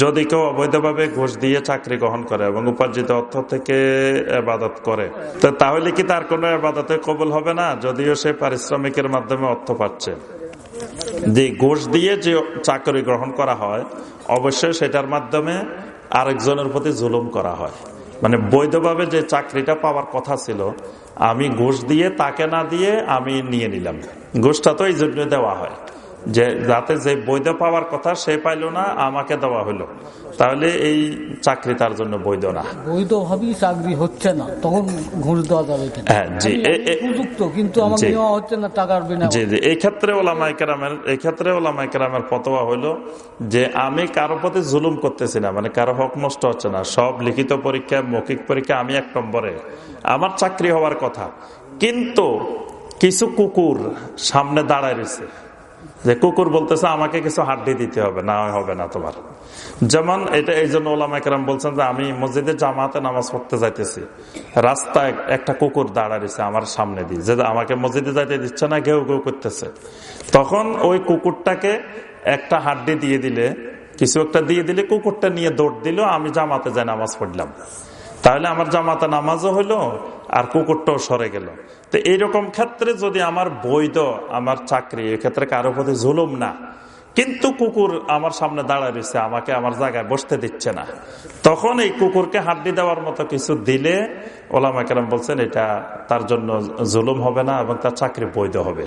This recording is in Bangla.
যদি কেউ অবৈধভাবে ঘুষ দিয়ে চাকরি গ্রহণ করে এবং উপার্জিত অর্থ থেকে আবাদত করে, তো তাহলে কি তার কোনো আবাদতে কবুল হবে না? যদিও সে পারিশ্রমিকের মাধ্যমে অর্থ পাচ্ছে। যে ঘুষ দিয়ে যে চাকরি গ্রহণ করা হয়, অবশ্যই সেটার মাধ্যমে আরেকজনের প্রতি জুলুম করা হয়। মানে বৈধভাবে যে চাকরিটা পাওয়ার কথা ছিল, আমি ঘুষ দিয়ে, তাকে না দিয়ে আমি নিয়ে নিলাম। ঘুষটা তো এই জন্য দেওয়া হয়। যে যাতে যে বৈধ পাওয়ার কথা সে পাইল না আমাকে দেওয়া হলো তাহলে এই চাকরি তার জন্য বৈধ না। বৈধ বৈধভাবেই চাকরি হচ্ছে না। তখন ঘুষ দেওয়া যাবে হ্যাঁ, জি, উপযুক্ত কিন্তু আমাকে নেওয়া হচ্ছে না টাকার বিনা। জি জি। এই ক্ষেত্রে ওলামাইকেরামের এই ক্ষেত্রে ফতোয়া হইল যে আমি কারও প্রতি জুলুম করতেছি না মানে কারও হক নষ্ট হচ্ছে না। সব লিখিত পরীক্ষা মৌখিক পরীক্ষা আমি এক নম্বরে। আমার চাকরি হওয়ার কথা। কিন্তু কিছু কুকুর সামনে দাঁড়ায় রয়েছে। যে কুকুর বলতেছে, আমাকে কিছু হাড্ডি দিতে হবে, না হবে না তোমার। যেমন এটা এই জন্য ওলামাইকেরাম বলছেন যে, আমি মসজিদে জামাতে নামাজ পড়তে যাইতেছি, রাস্তায় একটা কুকুর দাঁড়া রয়েছে আমার সামনে দিয়ে। যে আমাকে মসজিদে যাইতে দিচ্ছে না, ঘেউ ঘেউ করতেছে। তখন ওই কুকুরটাকে একটা হাড্ডি দিয়ে দিলে, কিছু একটা দিয়ে দিলে কুকুরটা নিয়ে দৌড় দিল, আমি জামাতে যাই নামাজ পড়লাম। তাহলে আমার জামাতে নামাজও হইল আর কুকুরটাও সরে গেল। তো এইরকম ক্ষেত্রে যদি আমার বৈধ আমার চাকরি, এক্ষেত্রে কারও প্রতি জুলুম না। কিন্তু কুকুর আমার সামনে দাঁড়ায় রয়েছে, আমাকে আমার জায়গায় বসতে দিচ্ছে না। তখন এই কুকুরকে হাড্ডি দেওয়ার মতো কিছু দিলে ওলামা কেরাম বলছেন, এটা তার জন্য জুলুম হবে না এবং তার চাকরি বৈধ হবে।